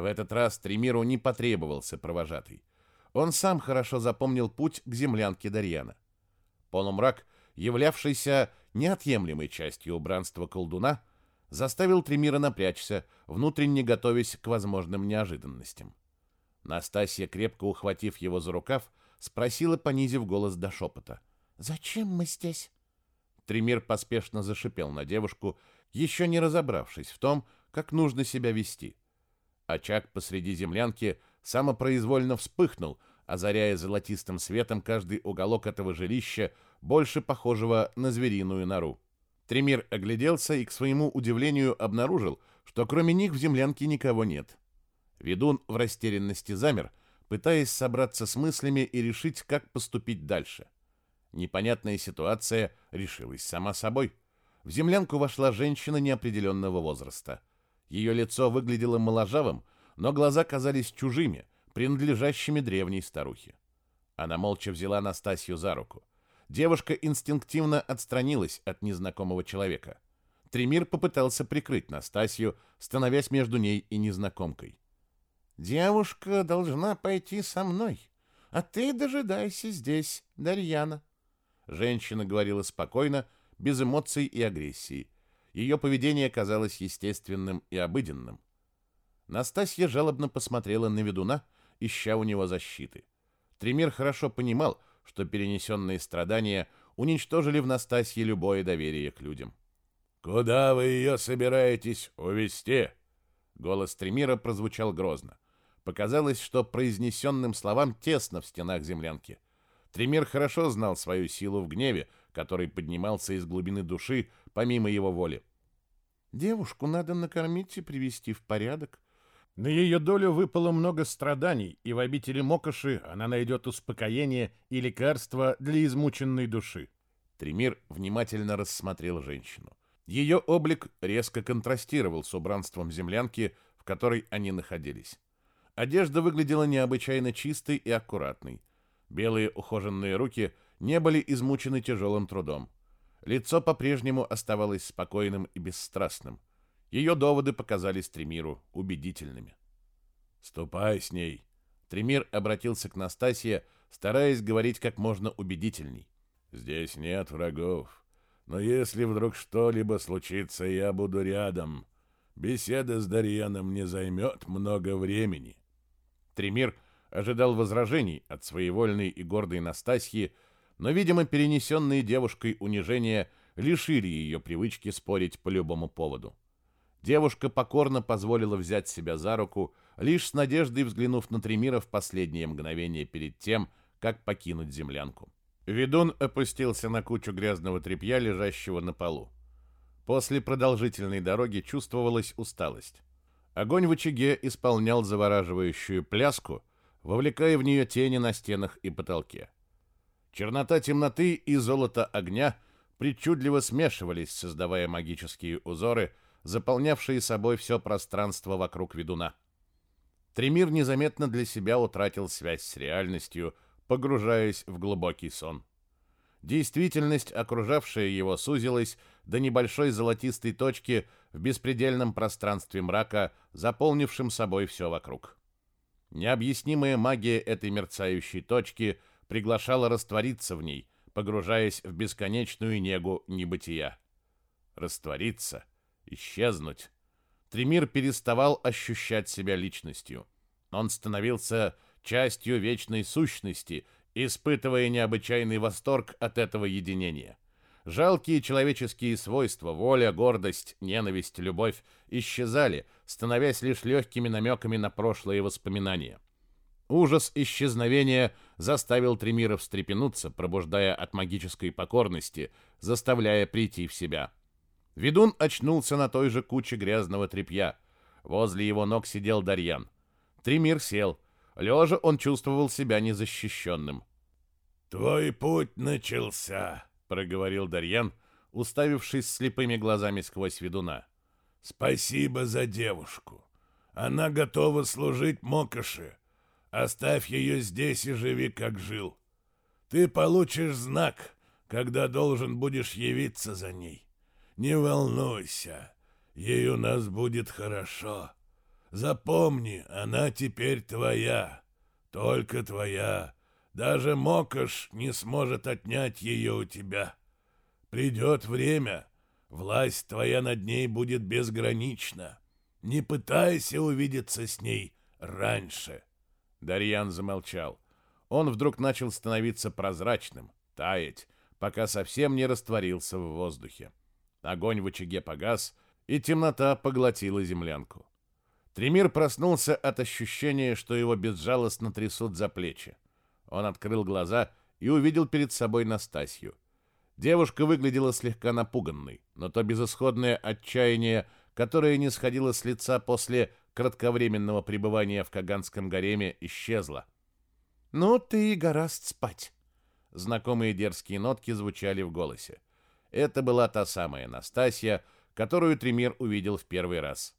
В этот раз Тремиру не потребовался провожатый. Он сам хорошо запомнил путь к землянке Дарьяна. Полумрак, являвшийся неотъемлемой частью убранства колдуна, заставил Тремира напрячься, внутренне готовясь к возможным неожиданностям. Настасья, крепко ухватив его за рукав, спросила, понизив голос до шепота. «Зачем мы здесь?» Тремир поспешно зашипел на девушку, еще не разобравшись в том, как нужно себя вести. Очаг посреди землянки самопроизвольно вспыхнул, озаряя золотистым светом каждый уголок этого жилища, больше похожего на звериную нору. Тремир огляделся и, к своему удивлению, обнаружил, что кроме них в землянке никого нет. Ведун в растерянности замер, пытаясь собраться с мыслями и решить, как поступить дальше. Непонятная ситуация решилась сама собой. В землянку вошла женщина неопределенного возраста. Ее лицо выглядело моложавым, но глаза казались чужими, принадлежащими древней старухе. Она молча взяла Настасью за руку. Девушка инстинктивно отстранилась от незнакомого человека. Тремир попытался прикрыть Настасью, становясь между ней и незнакомкой. «Девушка должна пойти со мной, а ты дожидайся здесь, Дарьяна». Женщина говорила спокойно, без эмоций и агрессии. Ее поведение казалось естественным и обыденным. Настасья жалобно посмотрела на ведуна, ища у него защиты. Тремир хорошо понимал, что перенесенные страдания уничтожили в Настасье любое доверие к людям. «Куда вы ее собираетесь увезти?» Голос Тремира прозвучал грозно. Показалось, что произнесенным словам тесно в стенах землянки. Тремир хорошо знал свою силу в гневе, который поднимался из глубины души, помимо его воли. «Девушку надо накормить и привести в порядок», на ее долю выпало много страданий, и в обители Мокоши она найдет успокоение и лекарство для измученной души. Тремир внимательно рассмотрел женщину. Ее облик резко контрастировал с убранством землянки, в которой они находились. Одежда выглядела необычайно чистой и аккуратной. Белые ухоженные руки не были измучены тяжелым трудом. Лицо по-прежнему оставалось спокойным и бесстрастным. Ее доводы показались Тремиру убедительными. «Ступай с ней!» Тремир обратился к Настасье, стараясь говорить как можно убедительней. «Здесь нет врагов, но если вдруг что-либо случится, я буду рядом. Беседа с Дарьяном не займет много времени». Тремир ожидал возражений от своевольной и гордой Настасьи, но, видимо, перенесенные девушкой унижения лишили ее привычки спорить по любому поводу. Девушка покорно позволила взять себя за руку, лишь с надеждой взглянув на Тремира в последнее мгновение перед тем, как покинуть землянку. Ведун опустился на кучу грязного тряпья, лежащего на полу. После продолжительной дороги чувствовалась усталость. Огонь в очаге исполнял завораживающую пляску, вовлекая в нее тени на стенах и потолке. Чернота темноты и золото огня причудливо смешивались, создавая магические узоры — заполнявшие собой все пространство вокруг ведуна. Тремир незаметно для себя утратил связь с реальностью, погружаясь в глубокий сон. Действительность, окружавшая его, сузилась до небольшой золотистой точки в беспредельном пространстве мрака, заполнившем собой все вокруг. Необъяснимая магия этой мерцающей точки приглашала раствориться в ней, погружаясь в бесконечную негу небытия. Раствориться — исчезнуть. Тремир переставал ощущать себя личностью. Он становился частью вечной сущности, испытывая необычайный восторг от этого единения. Жалкие человеческие свойства, воля, гордость, ненависть, любовь исчезали, становясь лишь легкими намеками на прошлые воспоминания. Ужас исчезновения заставил Тремира встрепенуться, пробуждая от магической покорности, заставляя прийти в себя. Ведун очнулся на той же куче грязного тряпья. Возле его ног сидел Дарьян. Тремир сел. Лежа он чувствовал себя незащищенным. «Твой путь начался», — проговорил Дарьян, уставившись слепыми глазами сквозь ведуна. «Спасибо за девушку. Она готова служить Мокоши. Оставь ее здесь и живи, как жил. Ты получишь знак, когда должен будешь явиться за ней. Не волнуйся, ей у нас будет хорошо. Запомни, она теперь твоя, только твоя. Даже Мокош не сможет отнять ее у тебя. Придет время, власть твоя над ней будет безгранична. Не пытайся увидеться с ней раньше. Дарьян замолчал. Он вдруг начал становиться прозрачным, таять, пока совсем не растворился в воздухе. Огонь в очаге погас, и темнота поглотила землянку. Тремир проснулся от ощущения, что его безжалостно трясут за плечи. Он открыл глаза и увидел перед собой Настасью. Девушка выглядела слегка напуганной, но то безысходное отчаяние, которое не сходило с лица после кратковременного пребывания в Каганском гареме, исчезло. «Ну ты и гораст спать!» Знакомые дерзкие нотки звучали в голосе. Это была та самая Настасья, которую Тремир увидел в первый раз.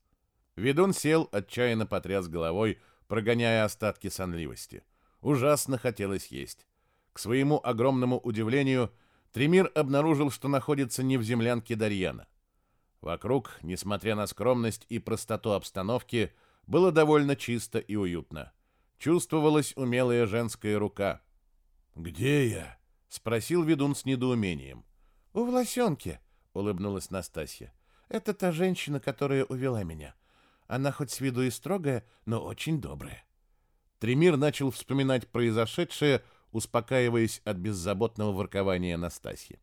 Ведун сел, отчаянно потряс головой, прогоняя остатки сонливости. Ужасно хотелось есть. К своему огромному удивлению, Тремир обнаружил, что находится не в землянке Дарьяна. Вокруг, несмотря на скромность и простоту обстановки, было довольно чисто и уютно. Чувствовалась умелая женская рука. «Где я?» — спросил ведун с недоумением. «У Власенки», — улыбнулась Настасья. «Это та женщина, которая увела меня. Она хоть с виду и строгая, но очень добрая. Тремир начал вспоминать произошедшее, успокаиваясь от беззаботного воркования Настасьи.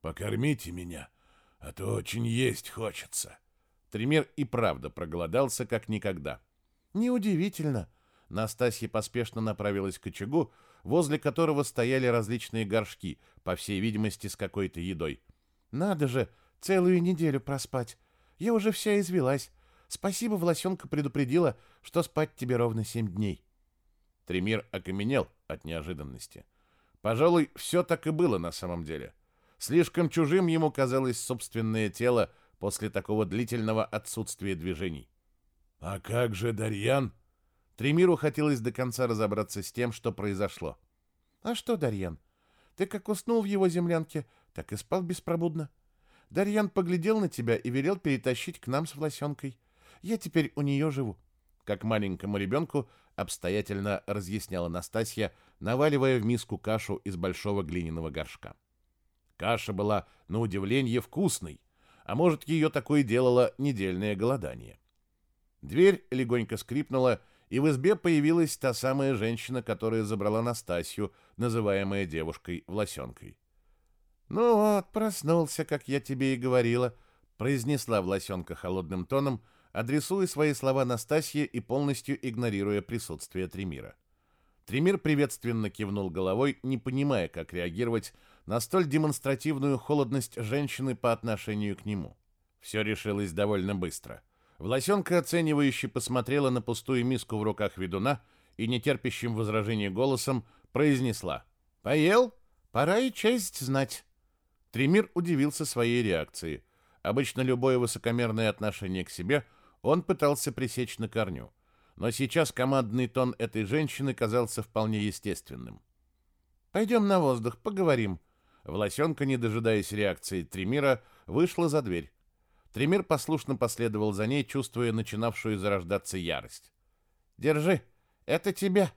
«Покормите меня, а то очень есть хочется». Тремир и правда проголодался, как никогда. «Неудивительно». Настасья поспешно направилась к очагу, возле которого стояли различные горшки, по всей видимости, с какой-то едой. «Надо же, целую неделю проспать. Я уже вся извелась. Спасибо, Власенка предупредила, что спать тебе ровно семь дней. Тремир окаменел от неожиданности. Пожалуй, все так и было на самом деле. Слишком чужим ему казалось собственное тело после такого длительного отсутствия движений. «А как же Дарьян?» Тремиру хотелось до конца разобраться с тем, что произошло. «А что, Дарьян? Ты как уснул в его землянке, так и спал беспробудно. Дарьян поглядел на тебя и велел перетащить к нам с Власенкой. Я теперь у нее живу. Как маленькому ребенку обстоятельно разъясняла Настасья, наваливая в миску кашу из большого глиняного горшка. Каша была, на удивление, вкусной, а может, ее такое делало недельное голодание. Дверь легонько скрипнула, и в избе появилась та самая женщина, которая забрала Настасью, называемая девушкой Власенкой. «Ну вот, проснулся, как я тебе и говорила», — произнесла Власенка холодным тоном, — адресуя свои слова Настасье и полностью игнорируя присутствие Тремира. Тремир приветственно кивнул головой, не понимая, как реагировать на столь демонстративную холодность женщины по отношению к нему. Все решилось довольно быстро. Власенка оценивающе посмотрела на пустую миску в руках ведуна и нетерпящим возражения голосом произнесла «Поел? Пора и честь знать». Тремир удивился своей реакции. Обычно любое высокомерное отношение к себе он пытался пресечь на корню, но сейчас командный тон этой женщины казался вполне естественным. «Пойдем на воздух, поговорим». Власенка, не дожидаясь реакции Тремира, вышла за дверь. Тремир послушно последовал за ней, чувствуя начинавшую зарождаться ярость. «Держи, это тебе!»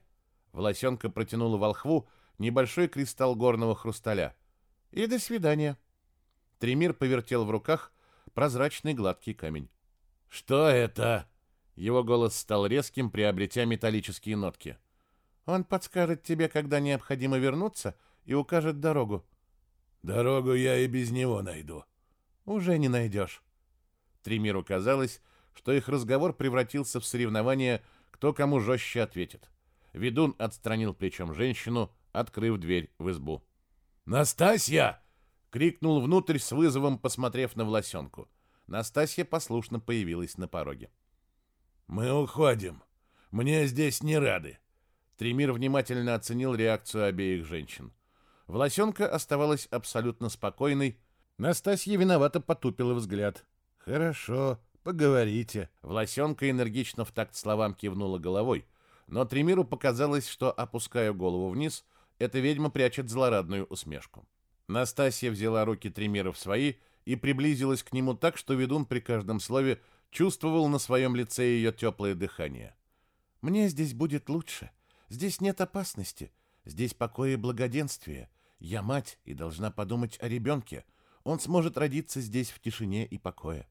Власенка протянула волхву небольшой кристалл горного хрусталя. «И до свидания!» Тремир повертел в руках прозрачный гладкий камень. «Что это?» Его голос стал резким, приобретя металлические нотки. «Он подскажет тебе, когда необходимо вернуться, и укажет дорогу». «Дорогу я и без него найду». «Уже не найдешь». Тримиру казалось, что их разговор превратился в соревнование, кто кому жестче ответит. Ведун отстранил плечом женщину, открыв дверь в избу. «Настасья!» — крикнул внутрь с вызовом, посмотрев на Власенку. Настасья послушно появилась на пороге. «Мы уходим. Мне здесь не рады». Тремир внимательно оценил реакцию обеих женщин. Власенка оставалась абсолютно спокойной. Настасья виновато потупила взгляд. «Хорошо, поговорите». Власенка энергично в такт словам кивнула головой, но Тремиру показалось, что, опуская голову вниз, эта ведьма прячет злорадную усмешку. Настасья взяла руки Тремира в свои и приблизилась к нему так, что ведун при каждом слове чувствовал на своем лице ее теплое дыхание. «Мне здесь будет лучше. Здесь нет опасности. Здесь покой и благоденствие. Я мать и должна подумать о ребенке. Он сможет родиться здесь в тишине и покое».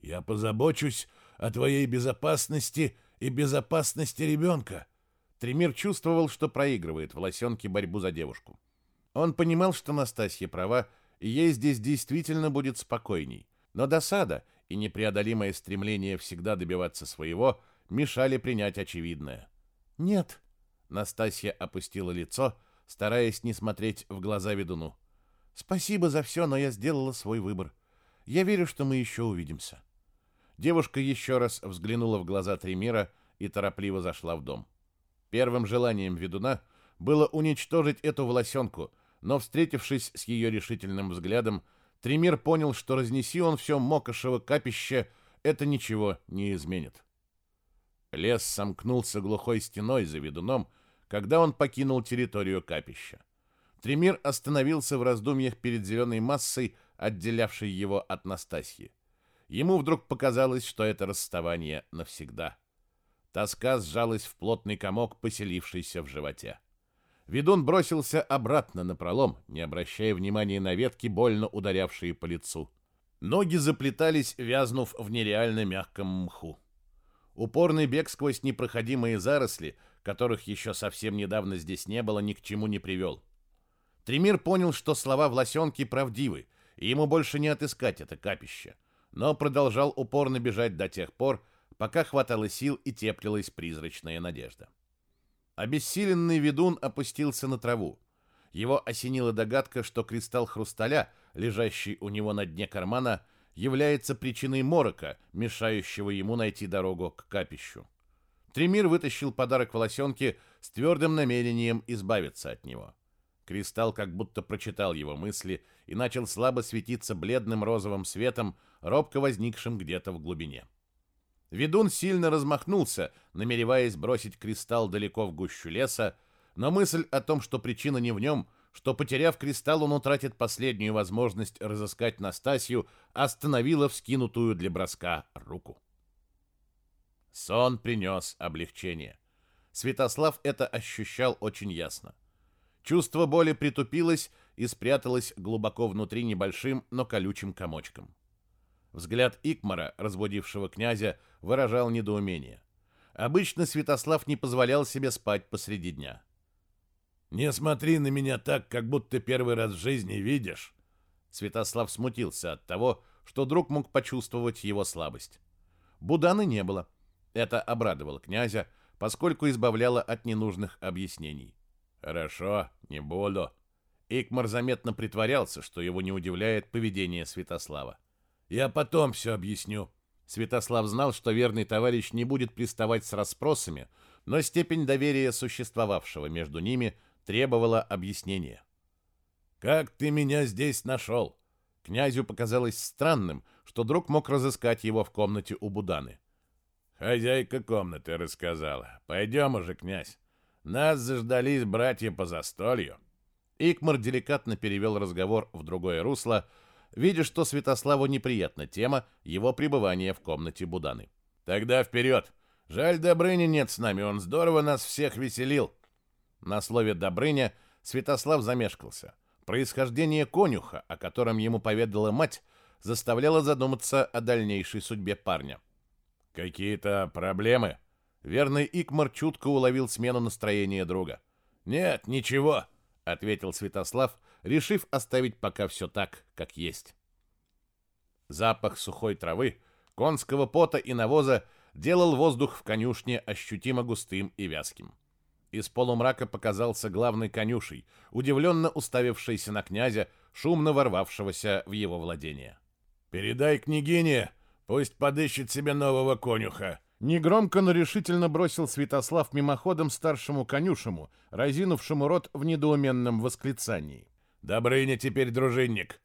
«Я позабочусь о твоей безопасности и безопасности ребенка». Тремир чувствовал, что проигрывает в лосенке борьбу за девушку. Он понимал, что Настасья права, и ей здесь действительно будет спокойней. Но досада и непреодолимое стремление всегда добиваться своего мешали принять очевидное. «Нет», — Настасья опустила лицо, стараясь не смотреть в глаза ведуну. «Спасибо за все, но я сделала свой выбор. Я верю, что мы еще увидимся». Девушка еще раз взглянула в глаза Тремира и торопливо зашла в дом. Первым желанием ведуна было уничтожить эту волосенку, но, встретившись с ее решительным взглядом, Тремир понял, что разнеси он все Мокошево капище, это ничего не изменит. Лес сомкнулся глухой стеной за ведуном, когда он покинул территорию капища. Тремир остановился в раздумьях перед зеленой массой, отделявшей его от Настасьи. Ему вдруг показалось, что это расставание навсегда. Тоска сжалась в плотный комок, поселившийся в животе. Ведун бросился обратно на пролом, не обращая внимания на ветки, больно ударявшие по лицу. Ноги заплетались, вязнув в нереально мягком мху. Упорный бег сквозь непроходимые заросли, которых еще совсем недавно здесь не было, ни к чему не привел. Тремир понял, что слова Власенки правдивы, и ему больше не отыскать это капище, но продолжал упорно бежать до тех пор, пока хватало сил и теплилась призрачная надежда. Обессиленный ведун опустился на траву. Его осенила догадка, что кристалл хрусталя, лежащий у него на дне кармана, является причиной морока, мешающего ему найти дорогу к капищу. Тремир вытащил подарок волосенке с твердым намерением избавиться от него. Кристалл как будто прочитал его мысли и начал слабо светиться бледным розовым светом, робко возникшим где-то в глубине. Ведун сильно размахнулся, намереваясь бросить кристалл далеко в гущу леса, но мысль о том, что причина не в нем, что, потеряв кристалл, он утратит последнюю возможность разыскать Настасью, остановила вскинутую для броска руку. Сон принес облегчение. Святослав это ощущал очень ясно. Чувство боли притупилось и спряталось глубоко внутри небольшим, но колючим комочком. Взгляд Икмара, разбудившего князя, выражал недоумение. Обычно Святослав не позволял себе спать посреди дня. «Не смотри на меня так, как будто первый раз в жизни видишь!» Святослав смутился от того, что друг мог почувствовать его слабость. Буданы не было. Это обрадовало князя, поскольку избавляло от ненужных объяснений. «Хорошо, не буду». Икмар заметно притворялся, что его не удивляет поведение Святослава. Я потом все объясню. Святослав знал, что верный товарищ не будет приставать с расспросами, но степень доверия, существовавшего между ними, требовала объяснения. «Как ты меня здесь нашел?» Князю показалось странным, что друг мог разыскать его в комнате у Буданы. «Хозяйка комнаты рассказала. Пойдем уже, князь. Нас заждались братья по застолью». Икмар деликатно перевел разговор в другое русло, видя, что Святославу неприятна тема его пребывания в комнате Буданы. «Тогда вперед! Жаль, Добрыни нет с нами, он здорово нас всех веселил!» На слове «Добрыня» Святослав замешкался. Происхождение конюха, о котором ему поведала мать, заставляло задуматься о дальнейшей судьбе парня. «Какие-то проблемы?» Верный Икмар чутко уловил смену настроения друга. «Нет, ничего», — ответил Святослав, решив оставить пока все так, как есть. Запах сухой травы, конского пота и навоза делал воздух в конюшне ощутимо густым и вязким. Из полумрака показался главный конюшей, удивленно уставившийся на князя, шумно ворвавшегося в его владение. «Передай княгине, пусть подыщет себе нового конюха», Негромко, но решительно бросил Святослав мимоходом старшему конюшему, разинувшему рот в недоуменном восклицании. Добрыня теперь дружинник.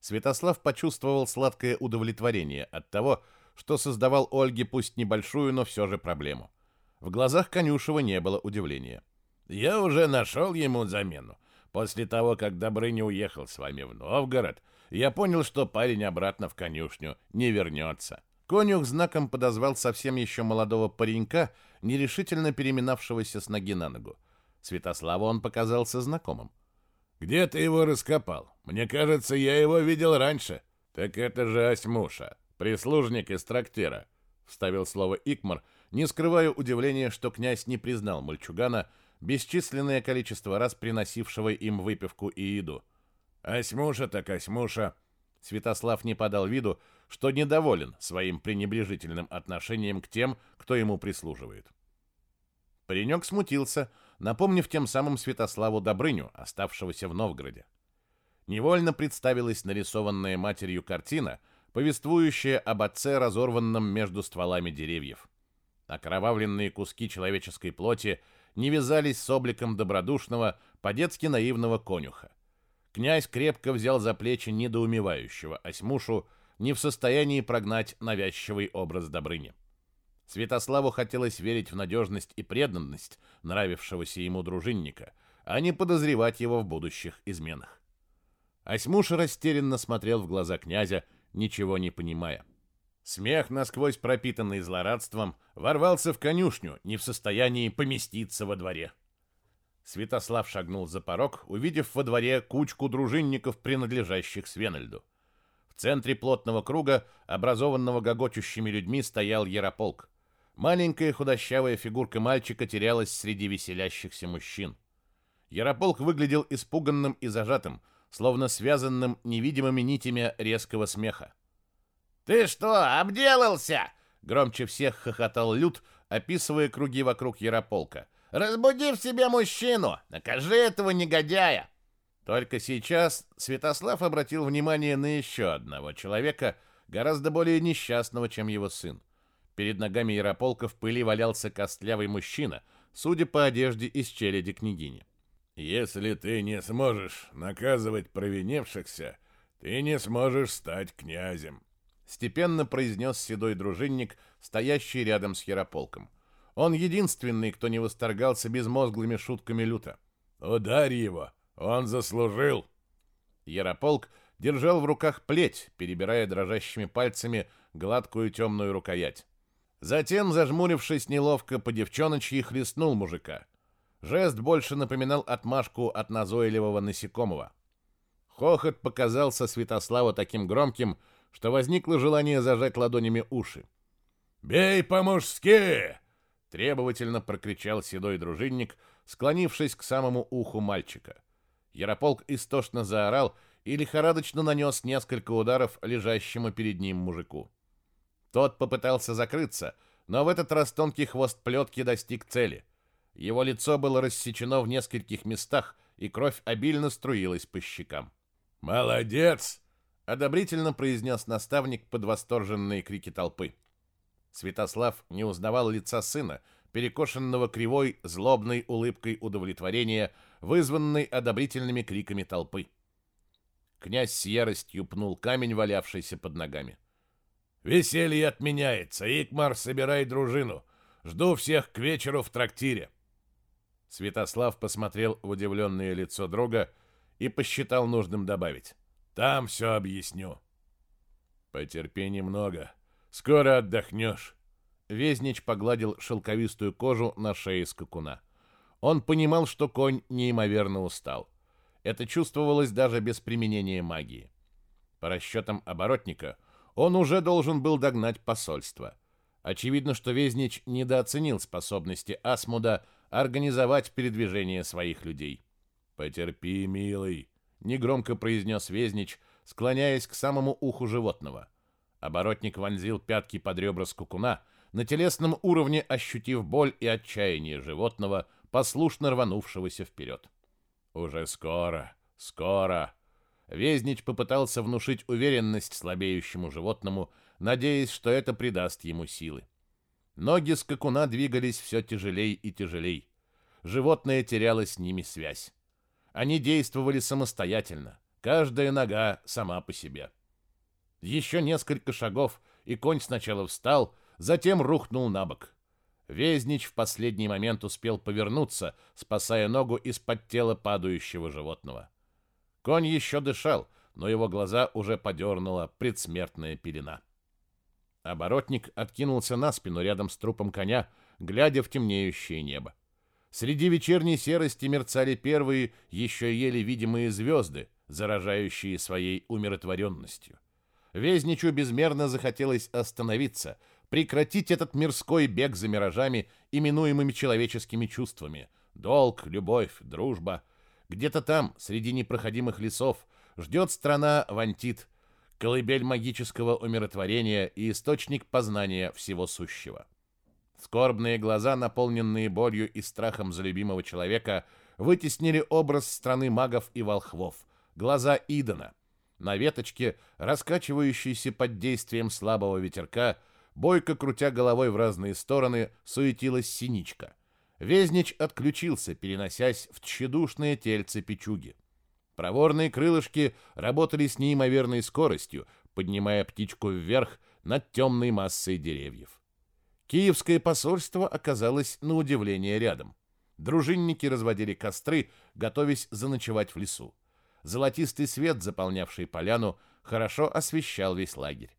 Святослав почувствовал сладкое удовлетворение от того, что создавал Ольге пусть небольшую, но все же проблему. В глазах Конюшева не было удивления. «Я уже нашел ему замену. После того, как Добрыня уехал с вами в Новгород, я понял, что парень обратно в конюшню не вернется. Конюх знаком подозвал совсем еще молодого паренька, нерешительно переминавшегося с ноги на ногу. Святославу он показался знакомым. «Где ты его раскопал? Мне кажется, я его видел раньше». «Так это же Осьмуша, прислужник из трактира», — вставил слово Икмар, не скрывая удивления, что князь не признал мальчугана, бесчисленное количество раз приносившего им выпивку и еду. «Осьмуша так Осьмуша». Святослав не подал виду, что недоволен своим пренебрежительным отношением к тем, кто ему прислуживает. Паренек смутился, напомнив тем самым Святославу Добрыню, оставшегося в Новгороде. Невольно представилась нарисованная матерью картина, повествующая об отце, разорванном между стволами деревьев. Окровавленные куски человеческой плоти не вязались с обликом добродушного, по-детски наивного конюха. Князь крепко взял за плечи недоумевающего Осьмушу, не в состоянии прогнать навязчивый образ Добрыни. Святославу хотелось верить в надежность и преданность нравившегося ему дружинника, а не подозревать его в будущих изменах. Осьмуша растерянно смотрел в глаза князя, ничего не понимая. Смех, насквозь пропитанный злорадством, ворвался в конюшню, не в состоянии поместиться во дворе. Святослав шагнул за порог, увидев во дворе кучку дружинников, принадлежащих Свенельду. В центре плотного круга, образованного гогочущими людьми, стоял Ярополк. Маленькая худощавая фигурка мальчика терялась среди веселящихся мужчин. Ярополк выглядел испуганным и зажатым, словно связанным невидимыми нитями резкого смеха. «Ты что, обделался?» — громче всех хохотал Люд, описывая круги вокруг Ярополка. «Разбуди в себе мужчину! Накажи этого негодяя!» Только сейчас Святослав обратил внимание на еще одного человека, гораздо более несчастного, чем его сын. Перед ногами Ярополка в пыли валялся костлявый мужчина, судя по одежде из челяди княгини. «Если ты не сможешь наказывать провинившихся, ты не сможешь стать князем», — степенно произнес седой дружинник, стоящий рядом с Ярополком. Он единственный, кто не восторгался безмозглыми шутками люта. «Ударь его! Он заслужил!» Ярополк держал в руках плеть, перебирая дрожащими пальцами гладкую темную рукоять. Затем, зажмурившись неловко, по девчоночьи хлестнул мужика. Жест больше напоминал отмашку от назойливого насекомого. Хохот показался Святославу таким громким, что возникло желание зажать ладонями уши. «Бей по-мужски!» — требовательно прокричал седой дружинник, склонившись к самому уху мальчика. Ярополк истошно заорал и лихорадочно нанес несколько ударов лежащему перед ним мужику. Тот попытался закрыться, но в этот раз тонкий хвост плетки достиг цели. Его лицо было рассечено в нескольких местах, и кровь обильно струилась по щекам. «Молодец!» — одобрительно произнес наставник под восторженные крики толпы. Святослав не узнавал лица сына, перекошенного кривой, злобной улыбкой удовлетворения, вызванной одобрительными криками толпы. Князь с яростью пнул камень, валявшийся под ногами. Веселье отменяется. Икмар, собирай дружину. Жду всех к вечеру в трактире. Святослав посмотрел в удивленное лицо друга и посчитал нужным добавить. Там все объясню. Потерпи немного. Скоро отдохнешь. Везнич погладил шелковистую кожу на шее скакуна. Он понимал, что конь неимоверно устал. Это чувствовалось даже без применения магии. По расчетам оборотника — он уже должен был догнать посольство. Очевидно, что Везнич недооценил способности Асмуда организовать передвижение своих людей. «Потерпи, милый», — негромко произнес Везнич, склоняясь к самому уху животного. Оборотник вонзил пятки под ребра скукуна, на телесном уровне ощутив боль и отчаяние животного, послушно рванувшегося вперед. «Уже скоро, скоро», Везнич попытался внушить уверенность слабеющему животному, надеясь, что это придаст ему силы. Ноги скакуна двигались все тяжелей и тяжелей. Животное теряло с ними связь. Они действовали самостоятельно, каждая нога сама по себе. Еще несколько шагов, и конь сначала встал, затем рухнул на бок. Везнич в последний момент успел повернуться, спасая ногу из-под тела падающего животного. Конь еще дышал, но его глаза уже подернула предсмертная пелена. Оборотник откинулся на спину рядом с трупом коня, глядя в темнеющее небо. Среди вечерней серости мерцали первые, еще еле видимые звезды, заражающие своей умиротворенностью. Везничу безмерно захотелось остановиться, прекратить этот мирской бег за миражами, именуемыми человеческими чувствами. Долг, любовь, дружба. Где-то там, среди непроходимых лесов, ждет страна Вантит, колыбель магического умиротворения и источник познания всего сущего. Скорбные глаза, наполненные болью и страхом за любимого человека, вытеснили образ страны магов и волхвов, глаза Идона. На веточке, раскачивающейся под действием слабого ветерка, бойко крутя головой в разные стороны, суетилась синичка. Везнич отключился, переносясь в тщедушные тельце печуги. Проворные крылышки работали с неимоверной скоростью, поднимая птичку вверх над темной массой деревьев. Киевское посольство оказалось на удивление рядом. Дружинники разводили костры, готовясь заночевать в лесу. Золотистый свет, заполнявший поляну, хорошо освещал весь лагерь.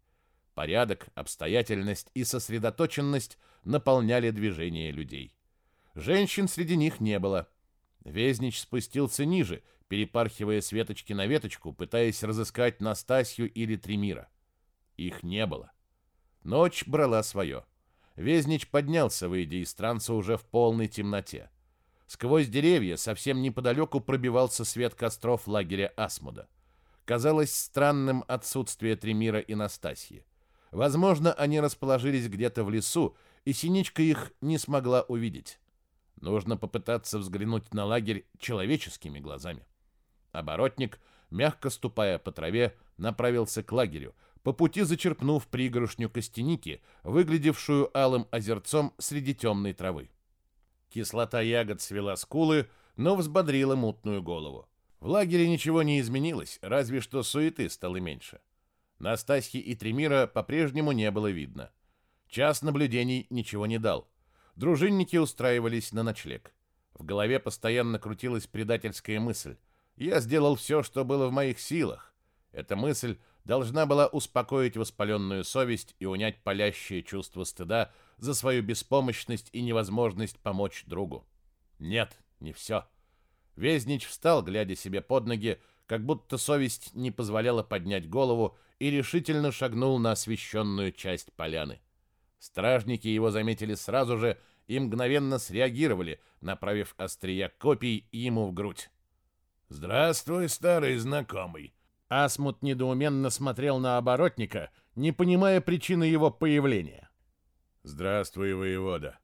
Порядок, обстоятельность и сосредоточенность наполняли движение людей. Женщин среди них не было. Везнич спустился ниже, перепархивая с веточки на веточку, пытаясь разыскать Настасью или Тремира. Их не было. Ночь брала свое. Везнич поднялся, выйдя из транса уже в полной темноте. Сквозь деревья совсем неподалеку пробивался свет костров лагеря Асмуда. Казалось странным отсутствие Тремира и Настасьи. Возможно, они расположились где-то в лесу, и Синичка их не смогла увидеть. Нужно попытаться взглянуть на лагерь человеческими глазами. Оборотник, мягко ступая по траве, направился к лагерю, по пути зачерпнув пригоршню костяники, выглядевшую алым озерцом среди темной травы. Кислота ягод свела скулы, но взбодрила мутную голову. В лагере ничего не изменилось, разве что суеты стало меньше. Настасьи и Тремира по-прежнему не было видно. Час наблюдений ничего не дал. Дружинники устраивались на ночлег. В голове постоянно крутилась предательская мысль. Я сделал все, что было в моих силах. Эта мысль должна была успокоить воспаленную совесть и унять палящее чувство стыда за свою беспомощность и невозможность помочь другу. Нет, не все. Везнич встал, глядя себе под ноги, как будто совесть не позволяла поднять голову, и решительно шагнул на освещенную часть поляны. Стражники его заметили сразу же и мгновенно среагировали, направив острия копий ему в грудь. «Здравствуй, старый знакомый!» Асмут недоуменно смотрел на оборотника, не понимая причины его появления. «Здравствуй, воевода!»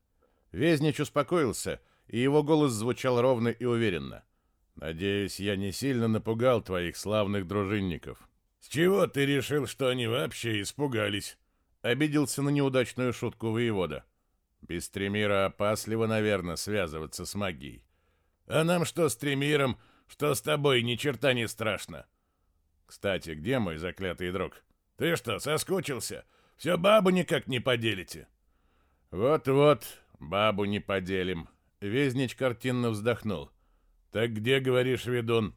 Везнич успокоился, и его голос звучал ровно и уверенно. «Надеюсь, я не сильно напугал твоих славных дружинников». «С чего ты решил, что они вообще испугались?» Обиделся на неудачную шутку воевода. «Без Тремира опасливо, наверное, связываться с магией». «А нам что с Тремиром, что с тобой ни черта не страшно?» Кстати, где мой заклятый друг? Ты что, соскучился? Все бабу никак не поделите. Вот-вот, бабу не поделим. Везнич картинно вздохнул. Так где, говоришь, ведун?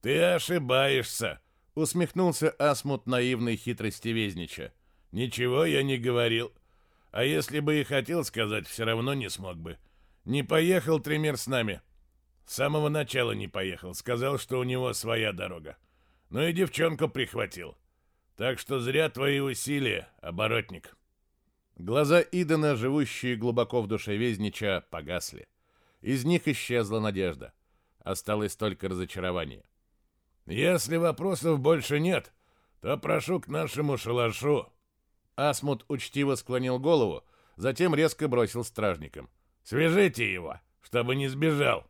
Ты ошибаешься, усмехнулся Асмут наивной хитрости Везнича. Ничего я не говорил. А если бы и хотел сказать, все равно не смог бы. Не поехал Тремер с нами. С самого начала не поехал. Сказал, что у него своя дорога. Ну и девчонку прихватил. Так что зря твои усилия, оборотник. Глаза Идена, живущие глубоко в душе Везнича, погасли. Из них исчезла надежда. Осталось только разочарование. «Если вопросов больше нет, то прошу к нашему шалашу». Асмут учтиво склонил голову, затем резко бросил стражникам. «Свяжите его, чтобы не сбежал».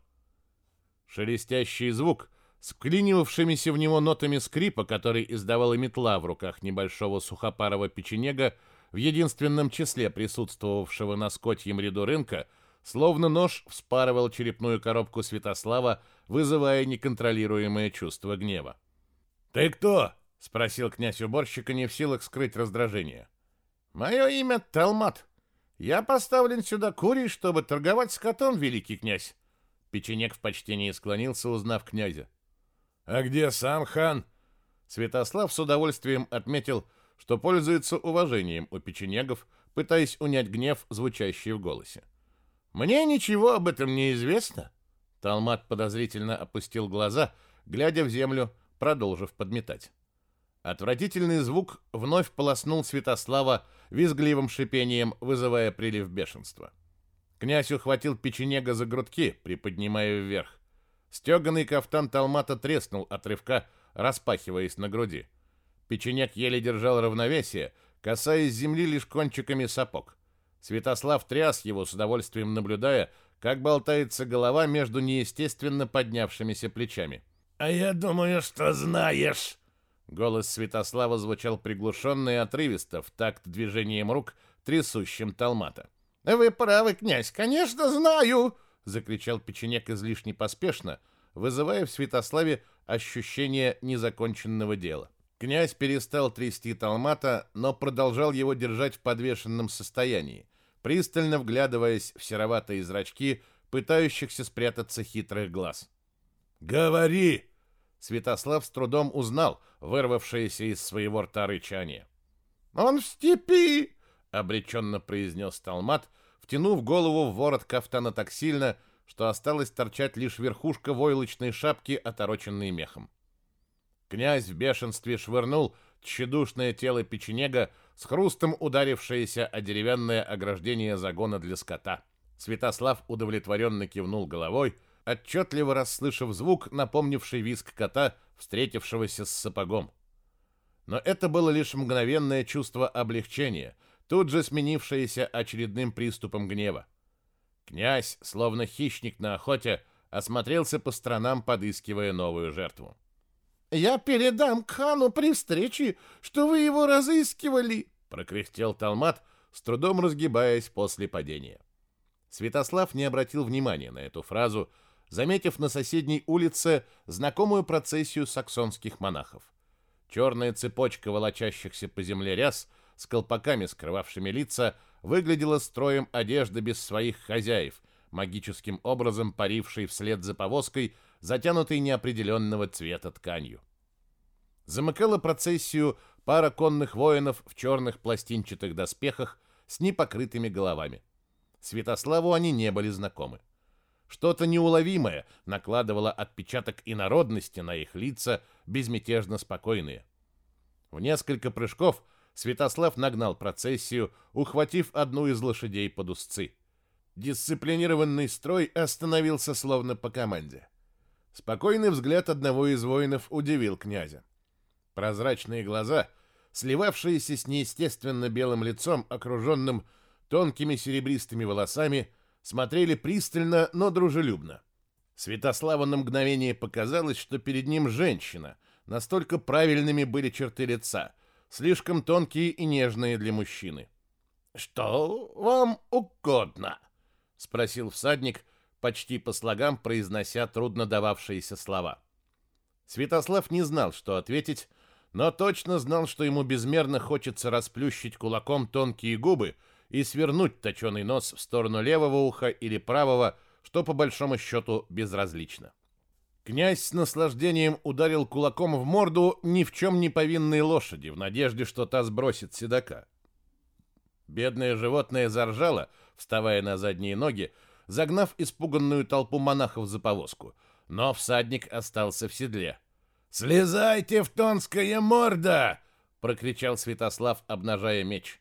Шелестящий звук с вклинивавшимися в него нотами скрипа, который издавала метла в руках небольшого сухопарого печенега, в единственном числе присутствовавшего на скотьем ряду рынка, словно нож вспарывал черепную коробку Святослава, вызывая неконтролируемое чувство гнева. «Ты кто?» — спросил князь уборщика, не в силах скрыть раздражение. «Мое имя Талмат. Я поставлен сюда курей, чтобы торговать с котом, великий князь». Печенек в почтении склонился, узнав князя. «А где сам хан?» Святослав с удовольствием отметил, что пользуется уважением у печенегов, пытаясь унять гнев, звучащий в голосе. «Мне ничего об этом не известно». Талмат подозрительно опустил глаза, глядя в землю, продолжив подметать. Отвратительный звук вновь полоснул Святослава визгливым шипением, вызывая прилив бешенства. Князь ухватил печенега за грудки, приподнимая вверх. Стеганый кафтан Талмата треснул от рывка, распахиваясь на груди. Печенек еле держал равновесие, касаясь земли лишь кончиками сапог. Святослав тряс его, с удовольствием наблюдая, как болтается голова между неестественно поднявшимися плечами. «А я думаю, что знаешь!» Голос Святослава звучал приглушенно и отрывисто, в такт движением рук, трясущим Талмата. «Вы правы, князь, конечно, знаю!» — закричал печенек излишне поспешно, вызывая в Святославе ощущение незаконченного дела. Князь перестал трясти Талмата, но продолжал его держать в подвешенном состоянии, пристально вглядываясь в сероватые зрачки, пытающихся спрятаться хитрых глаз. «Говори!» Святослав с трудом узнал вырвавшееся из своего рта рычание. «Он в степи!» — обреченно произнес Талмат, втянув голову в ворот кафтана так сильно, что осталось торчать лишь верхушка войлочной шапки, отороченной мехом. Князь в бешенстве швырнул тщедушное тело печенега с хрустом ударившееся о деревянное ограждение загона для скота. Святослав удовлетворенно кивнул головой, отчетливо расслышав звук, напомнивший визг кота, встретившегося с сапогом. Но это было лишь мгновенное чувство облегчения, тут же сменившееся очередным приступом гнева. Князь, словно хищник на охоте, осмотрелся по сторонам, подыскивая новую жертву. «Я передам хану при встрече, что вы его разыскивали!» — прокряхтел Талмат, с трудом разгибаясь после падения. Святослав не обратил внимания на эту фразу, заметив на соседней улице знакомую процессию саксонских монахов. Черная цепочка волочащихся по земле ряс с колпаками, скрывавшими лица, выглядела строем одежды без своих хозяев, магическим образом парившей вслед за повозкой, затянутой неопределенного цвета тканью. Замыкала процессию пара конных воинов в черных пластинчатых доспехах с непокрытыми головами. Святославу они не были знакомы. Что-то неуловимое накладывало отпечаток инородности на их лица, безмятежно спокойные. В несколько прыжков Святослав нагнал процессию, ухватив одну из лошадей под узцы. Дисциплинированный строй остановился словно по команде. Спокойный взгляд одного из воинов удивил князя. Прозрачные глаза, сливавшиеся с неестественно белым лицом, окруженным тонкими серебристыми волосами, смотрели пристально, но дружелюбно. Святославу на мгновение показалось, что перед ним женщина. Настолько правильными были черты лица, слишком тонкие и нежные для мужчины. «Что вам угодно?» — спросил всадник, почти по слогам произнося трудно дававшиеся слова. Святослав не знал, что ответить, но точно знал, что ему безмерно хочется расплющить кулаком тонкие губы и свернуть точеный нос в сторону левого уха или правого, что по большому счету безразлично. Князь с наслаждением ударил кулаком в морду ни в чем не повинной лошади, в надежде, что та сбросит седока. Бедное животное заржало, вставая на задние ноги, загнав испуганную толпу монахов за повозку, но всадник остался в седле. «Слезайте в тонская морда!» — прокричал Святослав, обнажая меч.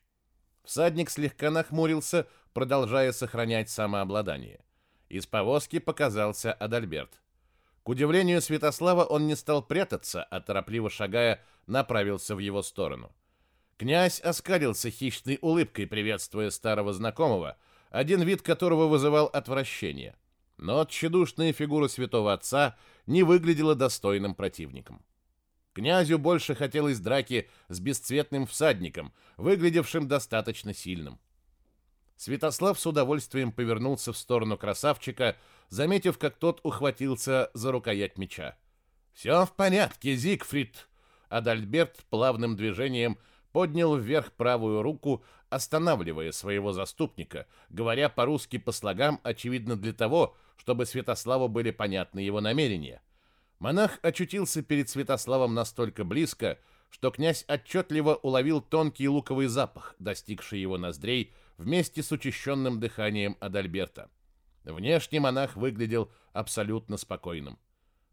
Всадник слегка нахмурился, продолжая сохранять самообладание. Из повозки показался Адальберт. К удивлению Святослава он не стал прятаться, а торопливо шагая, направился в его сторону. Князь оскалился хищной улыбкой, приветствуя старого знакомого, один вид которого вызывал отвращение. Но тщедушная фигура святого отца не выглядела достойным противником. Князю больше хотелось драки с бесцветным всадником, выглядевшим достаточно сильным. Святослав с удовольствием повернулся в сторону красавчика, заметив, как тот ухватился за рукоять меча. «Все в порядке, Зигфрид!» Адальберт плавным движением поднял вверх правую руку, останавливая своего заступника, говоря по-русски по слогам, очевидно для того, чтобы Святославу были понятны его намерения. Монах очутился перед Святославом настолько близко, что князь отчетливо уловил тонкий луковый запах, достигший его ноздрей вместе с учащенным дыханием Адальберта. Внешне монах выглядел абсолютно спокойным.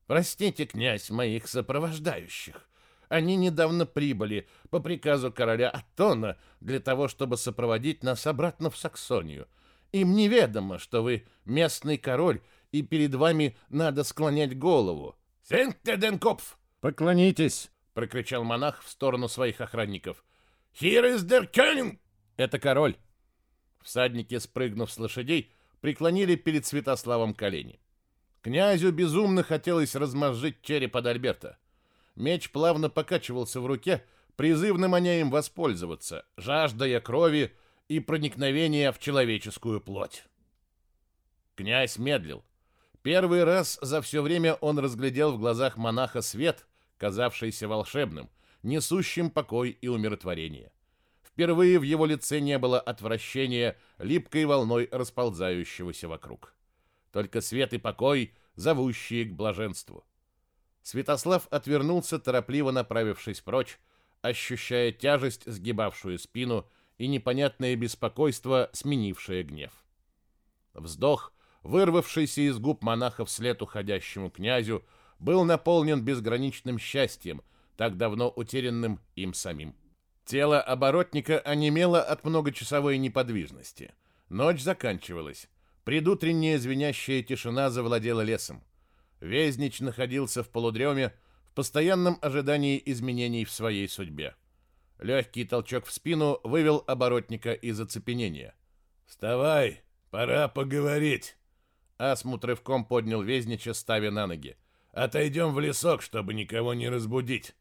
«Простите, князь, моих сопровождающих. Они недавно прибыли по приказу короля Атона для того, чтобы сопроводить нас обратно в Саксонию. Им неведомо, что вы местный король, и перед вами надо склонять голову. «Сенктеденкопф!» «Поклонитесь!» — прокричал монах в сторону своих охранников. «Hier ist der König!» «Это король!» Всадники, спрыгнув с лошадей, преклонили перед Святославом колени. Князю безумно хотелось размозжить череп Адальберта. Меч плавно покачивался в руке, призывно маня им воспользоваться, жаждая крови и проникновения в человеческую плоть. Князь медлил. Первый раз за все время он разглядел в глазах монаха свет, казавшийся волшебным, несущим покой и умиротворение. Впервые в его лице не было отвращения, липкой волной расползающегося вокруг. Только свет и покой, зовущие к блаженству. Святослав отвернулся, торопливо направившись прочь, ощущая тяжесть, сгибавшую спину, и непонятное беспокойство, сменившее гнев. Вздох, вырвавшийся из губ монаха вслед уходящему князю, был наполнен безграничным счастьем, так давно утерянным им самим. Тело оборотника онемело от многочасовой неподвижности. Ночь заканчивалась. Предутренняя звенящая тишина завладела лесом. Везнич находился в полудреме, в постоянном ожидании изменений в своей судьбе. Легкий толчок в спину вывел оборотника из оцепенения. «Вставай, пора поговорить!» Асмут рывком поднял Везнича, ставя на ноги. «Отойдем в лесок, чтобы никого не разбудить!»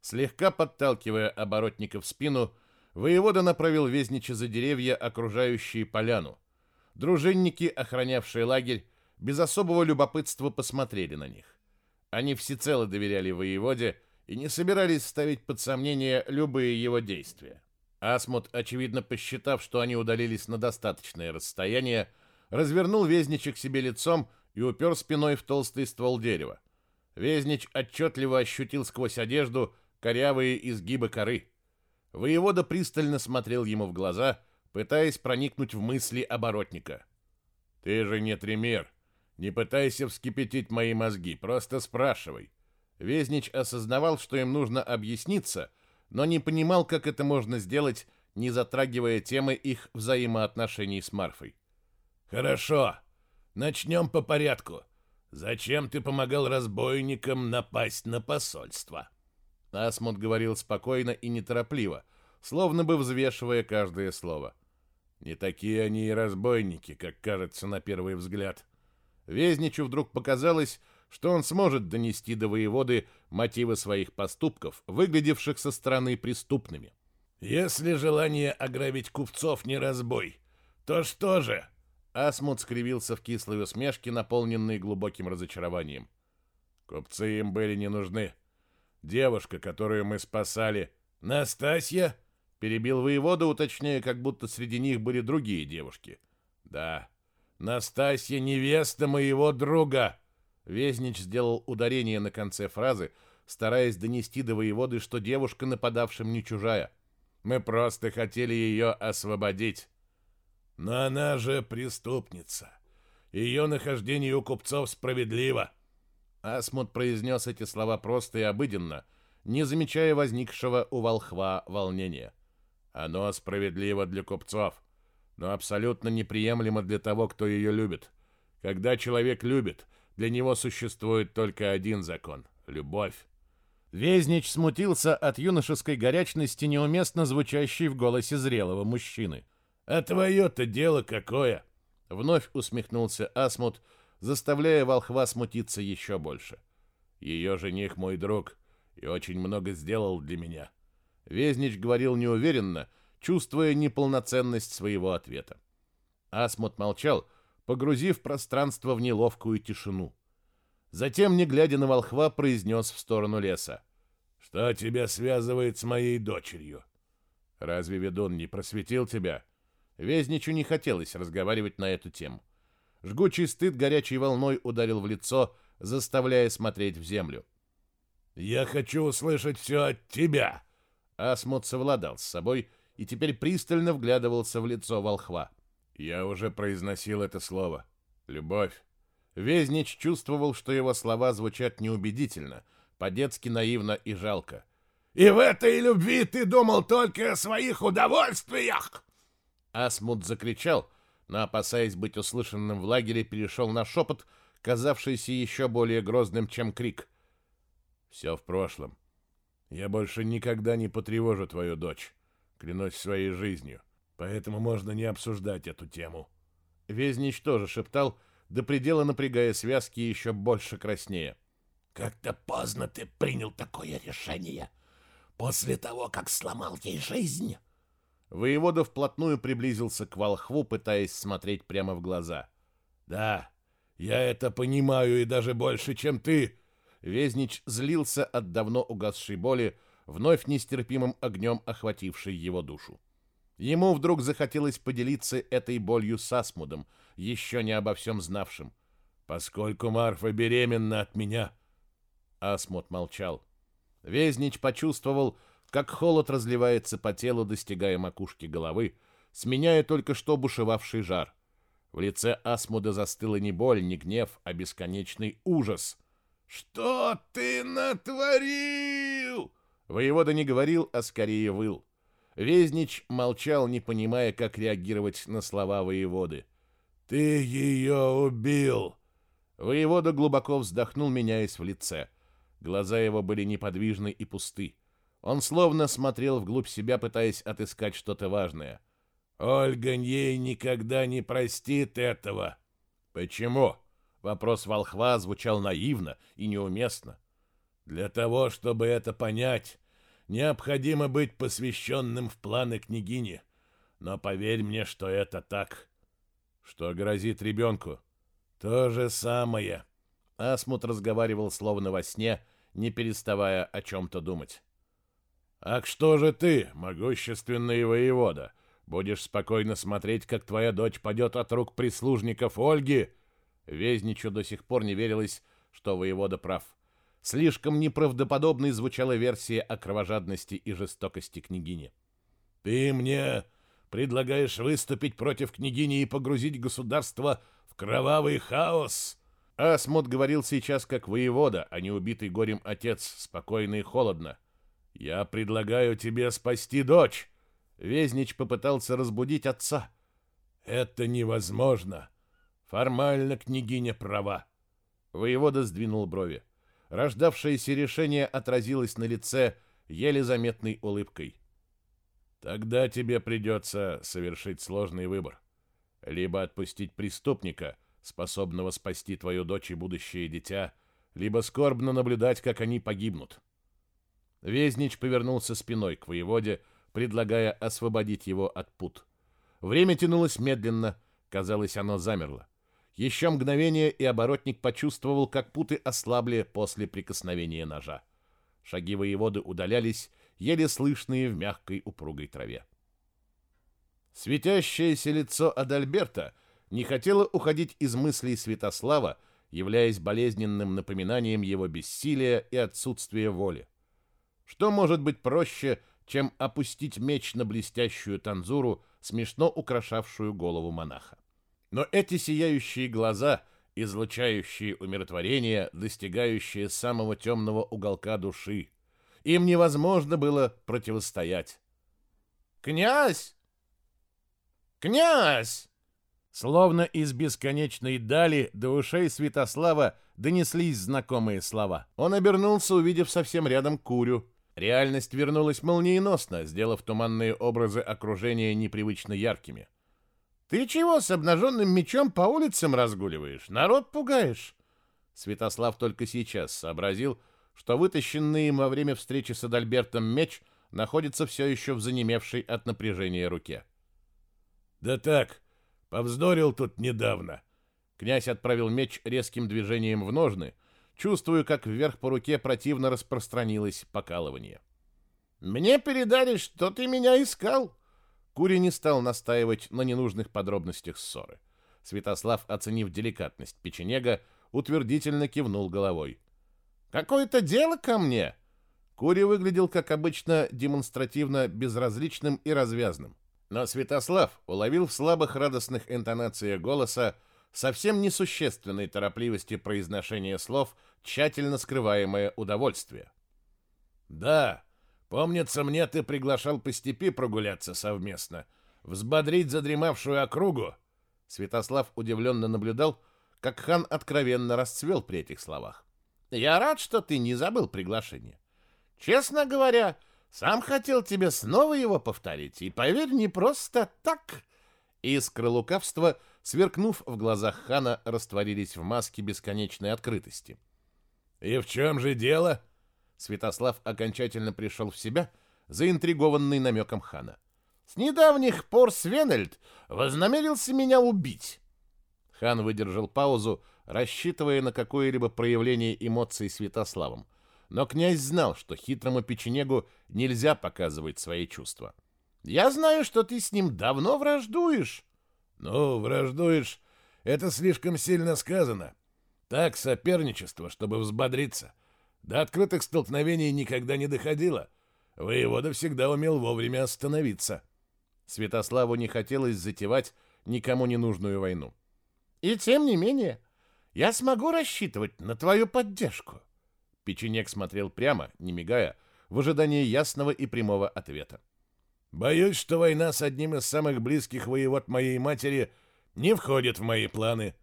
Слегка подталкивая оборотника в спину, воевода направил Везнича за деревья, окружающие поляну. Дружинники, охранявшие лагерь, без особого любопытства посмотрели на них. Они всецело доверяли воеводе и не собирались ставить под сомнение любые его действия. Асмут, очевидно посчитав, что они удалились на достаточное расстояние, развернул Везнича к себе лицом и упер спиной в толстый ствол дерева. Везнич отчетливо ощутил сквозь одежду корявые изгибы коры. Воевода пристально смотрел ему в глаза, пытаясь проникнуть в мысли оборотника. «Ты же не тремер. Не пытайся вскипятить мои мозги, просто спрашивай». Везнич осознавал, что им нужно объясниться, но не понимал, как это можно сделать, не затрагивая темы их взаимоотношений с Марфой. «Хорошо. Начнем по порядку. Зачем ты помогал разбойникам напасть на посольство?» Асмут говорил спокойно и неторопливо, словно бы взвешивая каждое слово. Не такие они и разбойники, как кажется на первый взгляд. Везничу вдруг показалось, что он сможет донести до воеводы мотивы своих поступков, выглядевших со стороны преступными. «Если желание ограбить купцов не разбой, то что же?» Асмут скривился в кислой усмешке, наполненной глубоким разочарованием. «Купцы им были не нужны. Девушка, которую мы спасали, Настасья?» Перебил воевода, уточняя, как будто среди них были другие девушки. «Да, Настасья невеста моего друга!» Везнич сделал ударение на конце фразы, стараясь донести до воеводы, что девушка нападавшим не чужая. «Мы просто хотели ее освободить». «Но она же преступница. Ее нахождение у купцов справедливо». Асмут произнес эти слова просто и обыденно, не замечая возникшего у волхва волнения. Оно справедливо для купцов, но абсолютно неприемлемо для того, кто ее любит. Когда человек любит, для него существует только один закон — любовь. Везнич смутился от юношеской горячности, неуместно звучащей в голосе зрелого мужчины. «А твое-то дело какое?» Вновь усмехнулся Асмут, заставляя волхва смутиться еще больше. «Ее жених мой друг и очень много сделал для меня. Везнич говорил неуверенно, чувствуя неполноценность своего ответа. Асмут молчал, погрузив пространство в неловкую тишину. Затем, не глядя на волхва, произнес в сторону леса. «Что тебя связывает с моей дочерью?» «Разве ведун не просветил тебя?» Везничу не хотелось разговаривать на эту тему. Жгучий стыд горячей волной ударил в лицо, заставляя смотреть в землю. Я хочу услышать все от тебя. Асмут совладал с собой и теперь пристально вглядывался в лицо волхва. Я уже произносил это слово. Любовь. Везнич чувствовал, что его слова звучат неубедительно, по-детски наивно и жалко. «И в этой любви ты думал только о своих удовольствиях!» Асмут закричал, но, опасаясь быть услышанным в лагере, перешел на шепот, казавшийся еще более грозным, чем крик. «Все в прошлом. Я больше никогда не потревожу твою дочь, клянусь своей жизнью, поэтому можно не обсуждать эту тему». Везнич тоже шептал, до предела напрягая связки еще больше краснее. «Как-то поздно ты принял такое решение, после того, как сломал ей жизнь». Воевода вплотную приблизился к волхву, пытаясь смотреть прямо в глаза. «Да, я это понимаю и даже больше, чем ты!» Везнич злился от давно угасшей боли, вновь нестерпимым огнем охватившей его душу. Ему вдруг захотелось поделиться этой болью с Асмудом, еще не обо всем знавшим. «Поскольку Марфа беременна от меня...» Асмуд молчал. Везнич почувствовал, как холод разливается по телу, достигая макушки головы, сменяя только что бушевавший жар. В лице Асмуда застыла не боль, не гнев, а бесконечный ужас. «Что ты натворил?» Воевода не говорил, а скорее выл. Везнич молчал, не понимая, как реагировать на слова воеводы. «Ты ее убил!» Воевода глубоко вздохнул, меняясь в лице. Глаза его были неподвижны и пусты. Он словно смотрел вглубь себя, пытаясь отыскать что-то важное. «Ольга ей никогда не простит этого!» «Почему?» Вопрос волхва звучал наивно и неуместно. «Для того, чтобы это понять, необходимо быть посвященным в планы княгини. Но поверь мне, что это так. Что грозит ребенку?» «То же самое». Асмут разговаривал словно во сне, не переставая о чем-то думать. «Ах что же ты, могущественный воевода, будешь спокойно смотреть, как твоя дочь падет от рук прислужников Ольги?» Везничу до сих пор не верилось, что воевода прав. Слишком неправдоподобной звучала версия о кровожадности и жестокости княгини. «Ты мне предлагаешь выступить против княгини и погрузить государство в кровавый хаос?» Асмут говорил сейчас как воевода, а не убитый горем отец, спокойно и холодно. «Я предлагаю тебе спасти дочь!» Везнич попытался разбудить отца. «Это невозможно. Формально княгиня права». Воевода сдвинул брови. Рождавшееся решение отразилось на лице еле заметной улыбкой. «Тогда тебе придется совершить сложный выбор. Либо отпустить преступника, способного спасти твою дочь и будущее дитя, либо скорбно наблюдать, как они погибнут». Везнич повернулся спиной к воеводе, предлагая освободить его от пут. Время тянулось медленно, казалось, оно замерло. Еще мгновение, и оборотник почувствовал, как путы ослабли после прикосновения ножа. Шаги воеводы удалялись, еле слышные в мягкой упругой траве. Светящееся лицо Адальберта не хотело уходить из мыслей Святослава, являясь болезненным напоминанием его бессилия и отсутствия воли. Что может быть проще, чем опустить меч на блестящую танзуру, смешно украшавшую голову монаха? Но эти сияющие глаза, излучающие умиротворение, достигающие самого темного уголка души, им невозможно было противостоять. «Князь! Князь!» Словно из бесконечной дали до ушей Святослава донеслись знакомые слова. Он обернулся, увидев совсем рядом Курю, Реальность вернулась молниеносно, сделав туманные образы окружения непривычно яркими. «Ты чего с обнаженным мечом по улицам разгуливаешь? Народ пугаешь!» Святослав только сейчас сообразил, что вытащенный им во время встречи с Адальбертом меч находится все еще в занемевшей от напряжения руке. «Да так, повздорил тут недавно». Князь отправил меч резким движением в ножны, чувствую, как вверх по руке противно распространилось покалывание. «Мне передали, что ты меня искал!» Кури не стал настаивать на ненужных подробностях ссоры. Святослав, оценив деликатность печенега, утвердительно кивнул головой. Какое-то дело ко мне?» Кури выглядел, как обычно, демонстративно безразличным и развязным. Но Святослав уловил в слабых радостных интонациях голоса совсем несущественной торопливости произношения слов тщательно скрываемое удовольствие. «Да, помнится мне, ты приглашал по степи прогуляться совместно, взбодрить задремавшую округу». Святослав удивленно наблюдал, как хан откровенно расцвел при этих словах. «Я рад, что ты не забыл приглашение. Честно говоря, — сам хотел тебе снова его повторить, и, поверь, не просто так. Искры лукавства, сверкнув в глазах хана, растворились в маске бесконечной открытости. «И в чем же дело?» Святослав окончательно пришел в себя, заинтригованный намеком хана. «С недавних пор Свенельд вознамерился меня убить». Хан выдержал паузу, рассчитывая на какое-либо проявление эмоций Святославом — но князь знал, что хитрому печенегу нельзя показывать свои чувства. «Я знаю, что ты с ним давно враждуешь». «Ну, враждуешь — это слишком сильно сказано. Так соперничество, чтобы взбодриться. До открытых столкновений никогда не доходило. Воевода всегда умел вовремя остановиться». Святославу не хотелось затевать никому не нужную войну. «И тем не менее, я смогу рассчитывать на твою поддержку». Печенек смотрел прямо, не мигая, в ожидании ясного и прямого ответа. «Боюсь, что война с одним из самых близких воевод моей матери не входит в мои планы».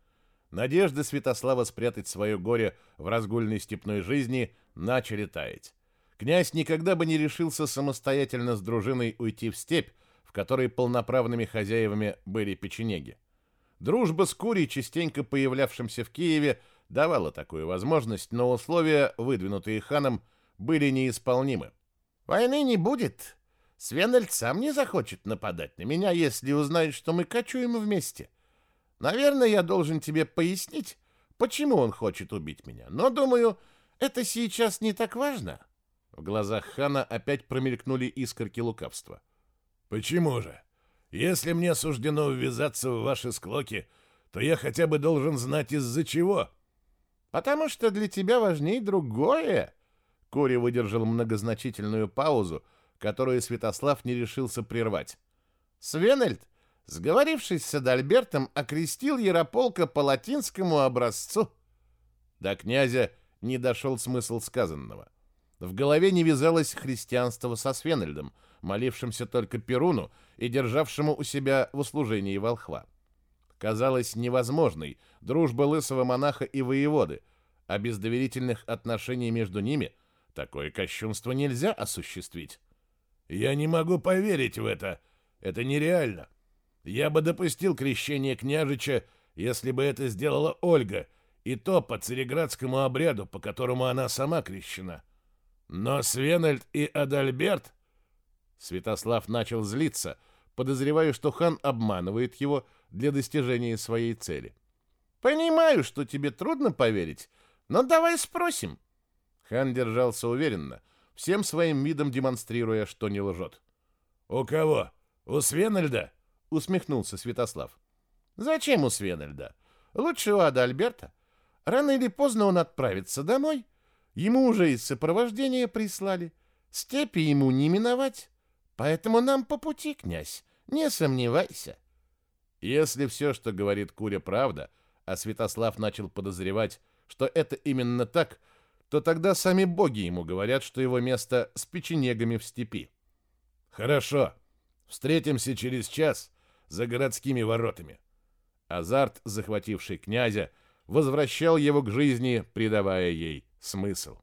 Надежды Святослава спрятать свое горе в разгульной степной жизни начали таять. Князь никогда бы не решился самостоятельно с дружиной уйти в степь, в которой полноправными хозяевами были печенеги. Дружба с Курей, частенько появлявшимся в Киеве, давала такую возможность, но условия, выдвинутые ханом, были неисполнимы. «Войны не будет. Свенельд сам не захочет нападать на меня, если узнает, что мы кочуем вместе. Наверное, я должен тебе пояснить, почему он хочет убить меня, но, думаю, это сейчас не так важно». В глазах хана опять промелькнули искорки лукавства. «Почему же? Если мне суждено ввязаться в ваши склоки, то я хотя бы должен знать, из-за чего». Потому что для тебя важнее другое. Кори выдержал многозначительную паузу, которую Святослав не решился прервать. Свенельд, сговорившись с Адальбертом, окрестил Ярополка по латинскому образцу. До князя не дошел смысл сказанного. В голове не вязалось христианство со Свенельдом, молившимся только Перуну и державшему у себя в услужении волхва казалась невозможной дружба лысого монаха и воеводы, а без доверительных отношений между ними такое кощунство нельзя осуществить. «Я не могу поверить в это. Это нереально. Я бы допустил крещение княжича, если бы это сделала Ольга, и то по цареградскому обряду, по которому она сама крещена. Но Свенальд и Адальберт...» Святослав начал злиться, подозревая, что хан обманывает его, для достижения своей цели. «Понимаю, что тебе трудно поверить, но давай спросим». Хан держался уверенно, всем своим видом демонстрируя, что не лжет. «У кого? У Свенельда?» — усмехнулся Святослав. «Зачем у Свенельда? Лучше у Адальберта. Рано или поздно он отправится домой. Ему уже из сопровождения прислали. Степи ему не миновать. Поэтому нам по пути, князь, не сомневайся». Если все, что говорит Куря, правда, а Святослав начал подозревать, что это именно так, то тогда сами боги ему говорят, что его место с печенегами в степи. Хорошо. Встретимся через час за городскими воротами. Азарт, захвативший князя, возвращал его к жизни, придавая ей смысл.